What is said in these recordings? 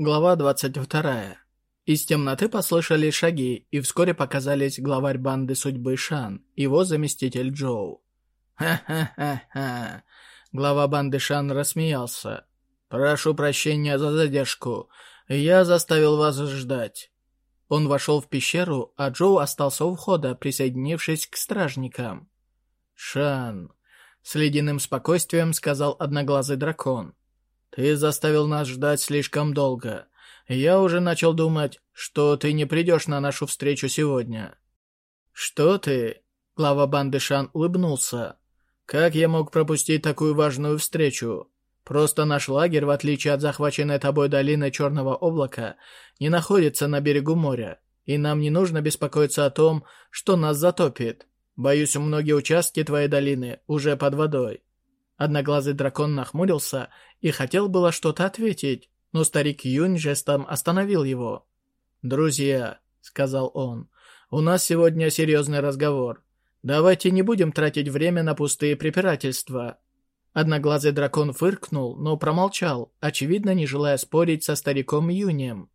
Глава 22. Из темноты послышались шаги, и вскоре показались главарь банды судьбы Шан, его заместитель Джоу. «Ха-ха-ха-ха!» Глава банды Шан рассмеялся. «Прошу прощения за задержку. Я заставил вас ждать». Он вошел в пещеру, а Джоу остался у входа, присоединившись к стражникам. «Шан!» — с ледяным спокойствием сказал одноглазый дракон. Ты заставил нас ждать слишком долго. Я уже начал думать, что ты не придешь на нашу встречу сегодня». «Что ты?» Глава банды Шан улыбнулся. «Как я мог пропустить такую важную встречу? Просто наш лагерь, в отличие от захваченной тобой долины Черного облака, не находится на берегу моря, и нам не нужно беспокоиться о том, что нас затопит. Боюсь, многие участки твоей долины уже под водой. Одноглазый дракон нахмурился и хотел было что-то ответить, но старик Юнь жестом остановил его. «Друзья», — сказал он, — «у нас сегодня серьезный разговор. Давайте не будем тратить время на пустые препирательства». Одноглазый дракон фыркнул, но промолчал, очевидно, не желая спорить со стариком Юнем.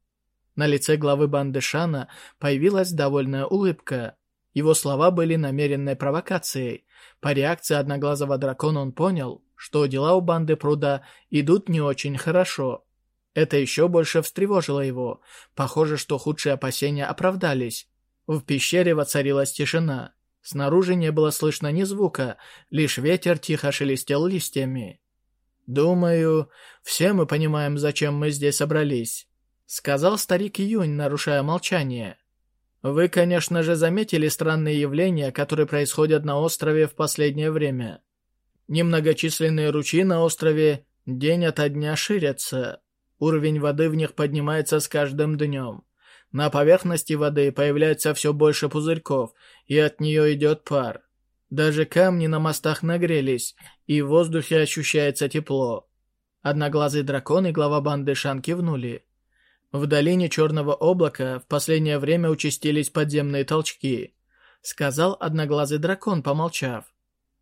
На лице главы банды Шана появилась довольная улыбка. Его слова были намеренной провокацией, по реакции одноглазого дракона он понял, что дела у банды пруда идут не очень хорошо. Это еще больше встревожило его. Похоже, что худшие опасения оправдались. В пещере воцарилась тишина. Снаружи не было слышно ни звука, лишь ветер тихо шелестел листьями. «Думаю, все мы понимаем, зачем мы здесь собрались», — сказал старик Юнь, нарушая молчание. Вы, конечно же, заметили странные явления, которые происходят на острове в последнее время. Немногочисленные ручьи на острове день ото дня ширятся. Уровень воды в них поднимается с каждым днем. На поверхности воды появляется все больше пузырьков, и от нее идет пар. Даже камни на мостах нагрелись, и в воздухе ощущается тепло. Одноглазый дракон и глава банды Шан кивнули. В долине Черного облака в последнее время участились подземные толчки, сказал одноглазый дракон, помолчав.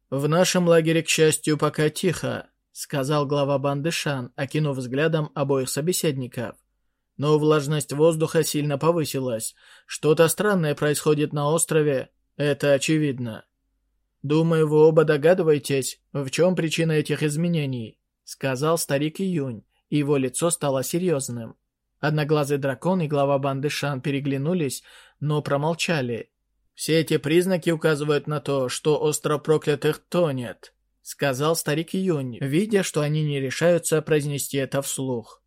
В нашем лагере, к счастью, пока тихо, сказал глава банды Шан, окинув взглядом обоих собеседников. Но влажность воздуха сильно повысилась. Что-то странное происходит на острове, это очевидно. Думаю, вы оба догадываетесь, в чем причина этих изменений, сказал старик Июнь, и его лицо стало серьезным. Одноглазый дракон и глава банды Шан переглянулись, но промолчали. «Все эти признаки указывают на то, что остров проклятых тонет», — сказал старик Юнь, видя, что они не решаются произнести это вслух.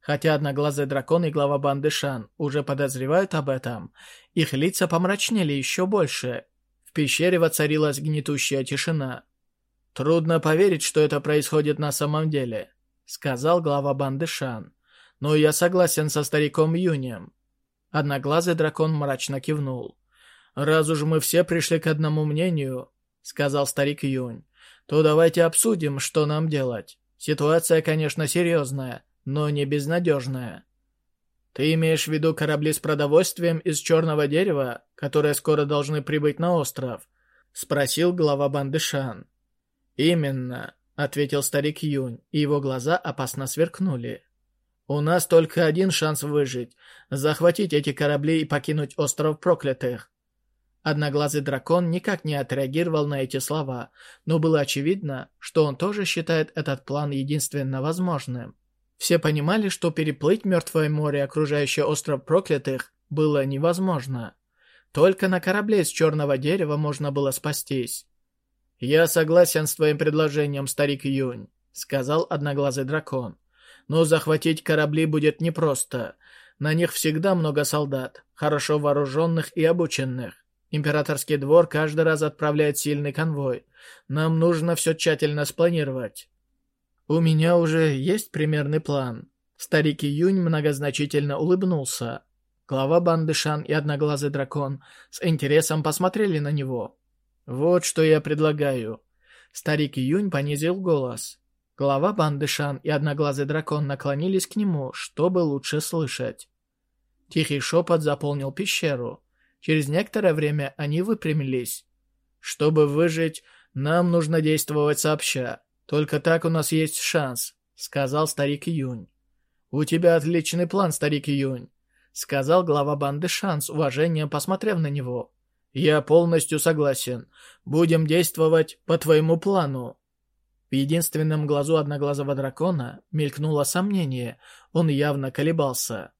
Хотя одноглазый дракон и глава банды Шан уже подозревают об этом, их лица помрачнели еще больше. В пещере воцарилась гнетущая тишина. «Трудно поверить, что это происходит на самом деле», — сказал глава банды Шан но я согласен со стариком Юнием». Одноглазый дракон мрачно кивнул. «Раз уж мы все пришли к одному мнению», — сказал старик Юнь, «то давайте обсудим, что нам делать. Ситуация, конечно, серьезная, но не безнадежная». «Ты имеешь в виду корабли с продовольствием из черного дерева, которые скоро должны прибыть на остров?» — спросил глава банды Шан. «Именно», — ответил старик Юнь, и его глаза опасно сверкнули. У нас только один шанс выжить — захватить эти корабли и покинуть остров проклятых. Одноглазый дракон никак не отреагировал на эти слова, но было очевидно, что он тоже считает этот план единственно возможным. Все понимали, что переплыть Мертвое море, окружающее остров проклятых, было невозможно. Только на корабле из черного дерева можно было спастись. «Я согласен с твоим предложением, старик Юнь», — сказал одноглазый дракон. Но захватить корабли будет непросто. На них всегда много солдат, хорошо вооруженных и обученных. Императорский двор каждый раз отправляет сильный конвой. Нам нужно все тщательно спланировать. У меня уже есть примерный план. Старик Июнь многозначительно улыбнулся. Глава банды Шан и Одноглазый Дракон с интересом посмотрели на него. «Вот что я предлагаю». Старик Июнь понизил голос. Глава банды Шан и Одноглазый Дракон наклонились к нему, чтобы лучше слышать. Тихий шепот заполнил пещеру. Через некоторое время они выпрямились. «Чтобы выжить, нам нужно действовать сообща. Только так у нас есть шанс», — сказал старик Юнь. «У тебя отличный план, старик Юнь», — сказал глава банды Шан с уважением, посмотрев на него. «Я полностью согласен. Будем действовать по твоему плану». В единственном глазу одноглазого дракона мелькнуло сомнение, он явно колебался.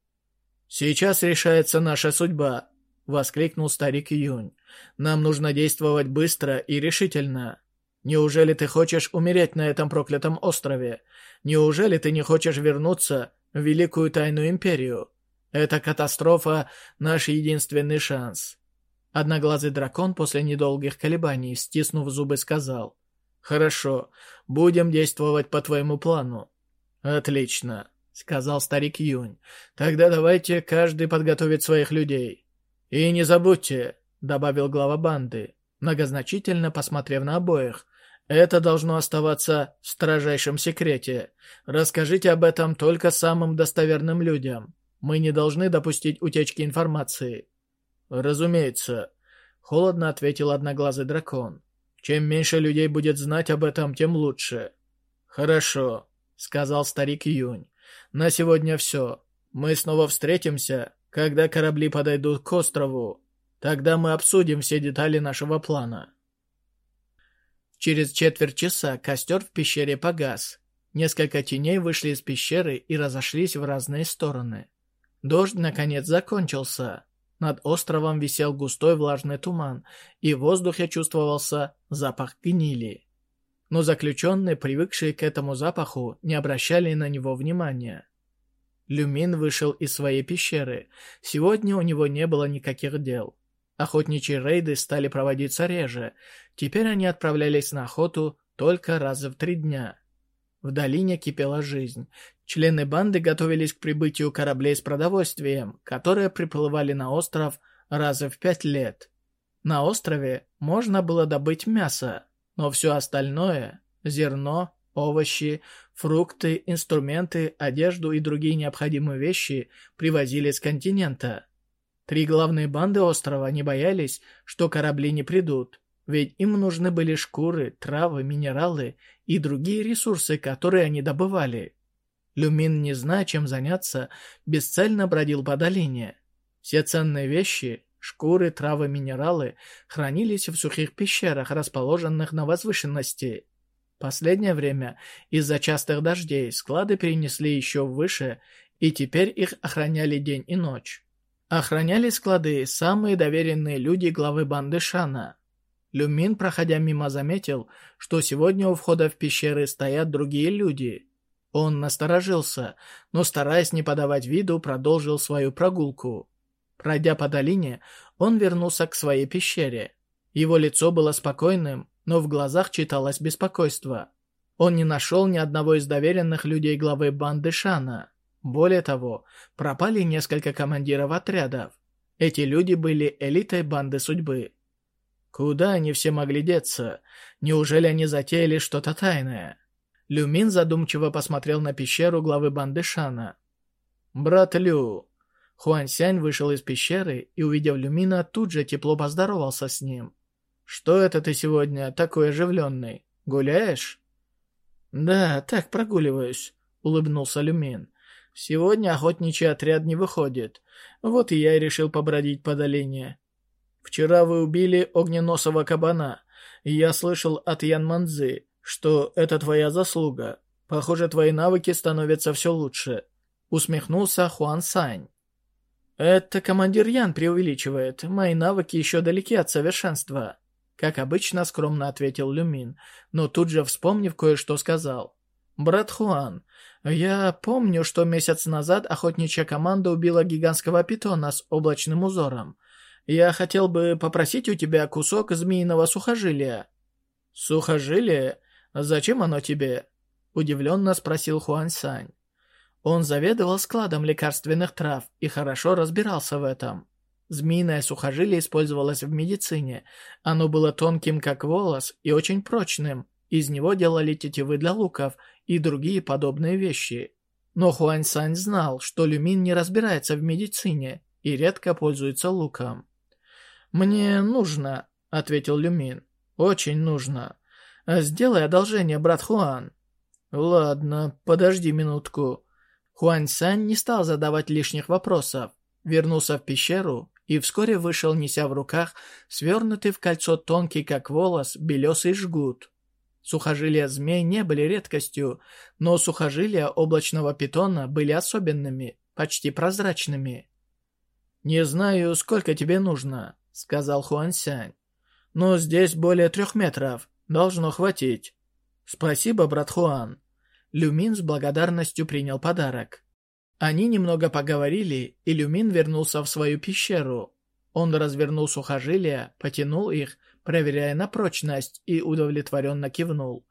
«Сейчас решается наша судьба», — воскликнул старик Юнь. «Нам нужно действовать быстро и решительно. Неужели ты хочешь умереть на этом проклятом острове? Неужели ты не хочешь вернуться в Великую Тайную Империю? Эта катастрофа — наш единственный шанс». Одноглазый дракон после недолгих колебаний, стиснув зубы, сказал. «Хорошо, будем действовать по твоему плану». «Отлично сказал старик Юнь. «Тогда давайте каждый подготовит своих людей. И не забудьте», — добавил глава банды, многозначительно посмотрев на обоих, «это должно оставаться в строжайшем секрете. Расскажите об этом только самым достоверным людям. Мы не должны допустить утечки информации». «Разумеется», — холодно ответил одноглазый дракон. «Чем меньше людей будет знать об этом, тем лучше». «Хорошо», — сказал старик Юнь. На сегодня все. Мы снова встретимся, когда корабли подойдут к острову. Тогда мы обсудим все детали нашего плана. Через четверть часа костер в пещере погас. Несколько теней вышли из пещеры и разошлись в разные стороны. Дождь, наконец, закончился. Над островом висел густой влажный туман, и в воздухе чувствовался запах гнили но заключенные, привыкшие к этому запаху, не обращали на него внимания. Люмин вышел из своей пещеры. Сегодня у него не было никаких дел. Охотничьи рейды стали проводиться реже. Теперь они отправлялись на охоту только раз в три дня. В долине кипела жизнь. Члены банды готовились к прибытию кораблей с продовольствием, которые приплывали на остров раз в пять лет. На острове можно было добыть мясо, но все остальное – зерно, овощи, фрукты, инструменты, одежду и другие необходимые вещи – привозили с континента. Три главные банды острова не боялись, что корабли не придут, ведь им нужны были шкуры, травы, минералы и другие ресурсы, которые они добывали. Люмин, не зная, чем заняться, бесцельно бродил по долине. Все ценные вещи Шкуры, травы, минералы хранились в сухих пещерах, расположенных на возвышенности. Последнее время из-за частых дождей склады перенесли еще выше, и теперь их охраняли день и ночь. Охраняли склады самые доверенные люди главы банды Шана. Люмин, проходя мимо, заметил, что сегодня у входа в пещеры стоят другие люди. Он насторожился, но, стараясь не подавать виду, продолжил свою прогулку. Пройдя по долине, он вернулся к своей пещере. Его лицо было спокойным, но в глазах читалось беспокойство. Он не нашел ни одного из доверенных людей главы банды Шана. Более того, пропали несколько командиров отрядов. Эти люди были элитой банды судьбы. Куда они все могли деться? Неужели они затеяли что-то тайное? Люмин задумчиво посмотрел на пещеру главы банды Шана. «Брат Лю, Хуан Сянь вышел из пещеры и, увидев Люмина, тут же тепло поздоровался с ним. «Что это ты сегодня такой оживленный? Гуляешь?» «Да, так прогуливаюсь», — улыбнулся Люмин. «Сегодня охотничий отряд не выходит. Вот и я решил побродить по долине. Вчера вы убили огненосого кабана, и я слышал от Ян Манзы, что это твоя заслуга. Похоже, твои навыки становятся все лучше», — усмехнулся Хуан Сань. «Это командир Ян преувеличивает. Мои навыки еще далеки от совершенства». Как обычно, скромно ответил Люмин, но тут же, вспомнив кое-что, сказал. «Брат Хуан, я помню, что месяц назад охотничья команда убила гигантского питона с облачным узором. Я хотел бы попросить у тебя кусок змеиного сухожилия». «Сухожилие? Зачем оно тебе?» Удивленно спросил Хуан Сань. Он заведовал складом лекарственных трав и хорошо разбирался в этом. Змеиное сухожилие использовалось в медицине. Оно было тонким, как волос, и очень прочным. Из него делали тетивы для луков и другие подобные вещи. Но Хуань Сань знал, что Люмин не разбирается в медицине и редко пользуется луком. «Мне нужно», — ответил Люмин. «Очень нужно. Сделай одолжение, брат Хуан». «Ладно, подожди минутку». Хуань не стал задавать лишних вопросов, вернулся в пещеру и вскоре вышел, неся в руках свернутый в кольцо тонкий, как волос, белесый жгут. Сухожилия змей не были редкостью, но сухожилия облачного питона были особенными, почти прозрачными. «Не знаю, сколько тебе нужно», — сказал Хуан Сянь. «Но здесь более трех метров. Должно хватить». «Спасибо, брат Хуан». Люмин с благодарностью принял подарок. Они немного поговорили, и Люмин вернулся в свою пещеру. Он развернул сухожилия, потянул их, проверяя на прочность, и удовлетворенно кивнул.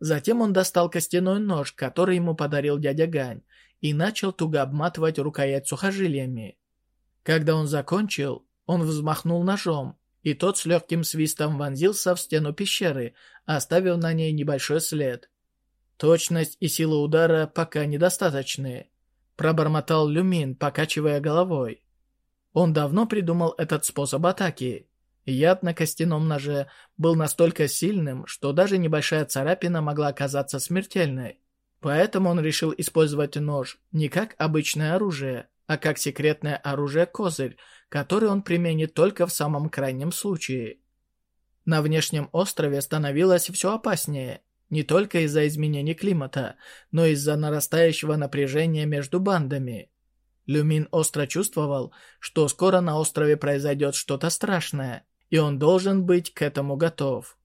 Затем он достал костяной нож, который ему подарил дядя Гань, и начал туго обматывать рукоять сухожилиями. Когда он закончил, он взмахнул ножом, и тот с легким свистом вонзился в стену пещеры, оставив на ней небольшой след. Точность и сила удара пока недостаточны, пробормотал Люмин, покачивая головой. Он давно придумал этот способ атаки. Яд на костяном ноже был настолько сильным, что даже небольшая царапина могла оказаться смертельной. Поэтому он решил использовать нож не как обычное оружие, а как секретное оружие-козырь, который он применит только в самом крайнем случае. На внешнем острове становилось все опаснее, не только из-за изменений климата, но и из-за нарастающего напряжения между бандами. Люмин остро чувствовал, что скоро на острове произойдет что-то страшное, и он должен быть к этому готов.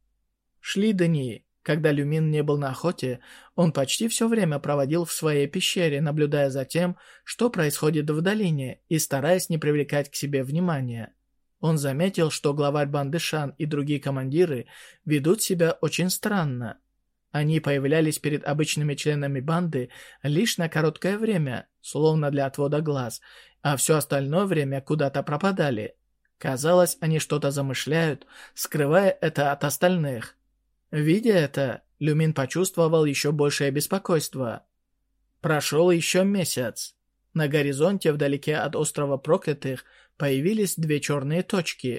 Шли дни. Когда Люмин не был на охоте, он почти все время проводил в своей пещере, наблюдая за тем, что происходит в долине, и стараясь не привлекать к себе внимания. Он заметил, что главарь банды Шан и другие командиры ведут себя очень странно. Они появлялись перед обычными членами банды лишь на короткое время, словно для отвода глаз, а все остальное время куда-то пропадали. Казалось, они что-то замышляют, скрывая это от остальных. Видя это, Люмин почувствовал еще большее беспокойство. Прошел еще месяц. На горизонте, вдалеке от острова Проклятых, появились две черные точки.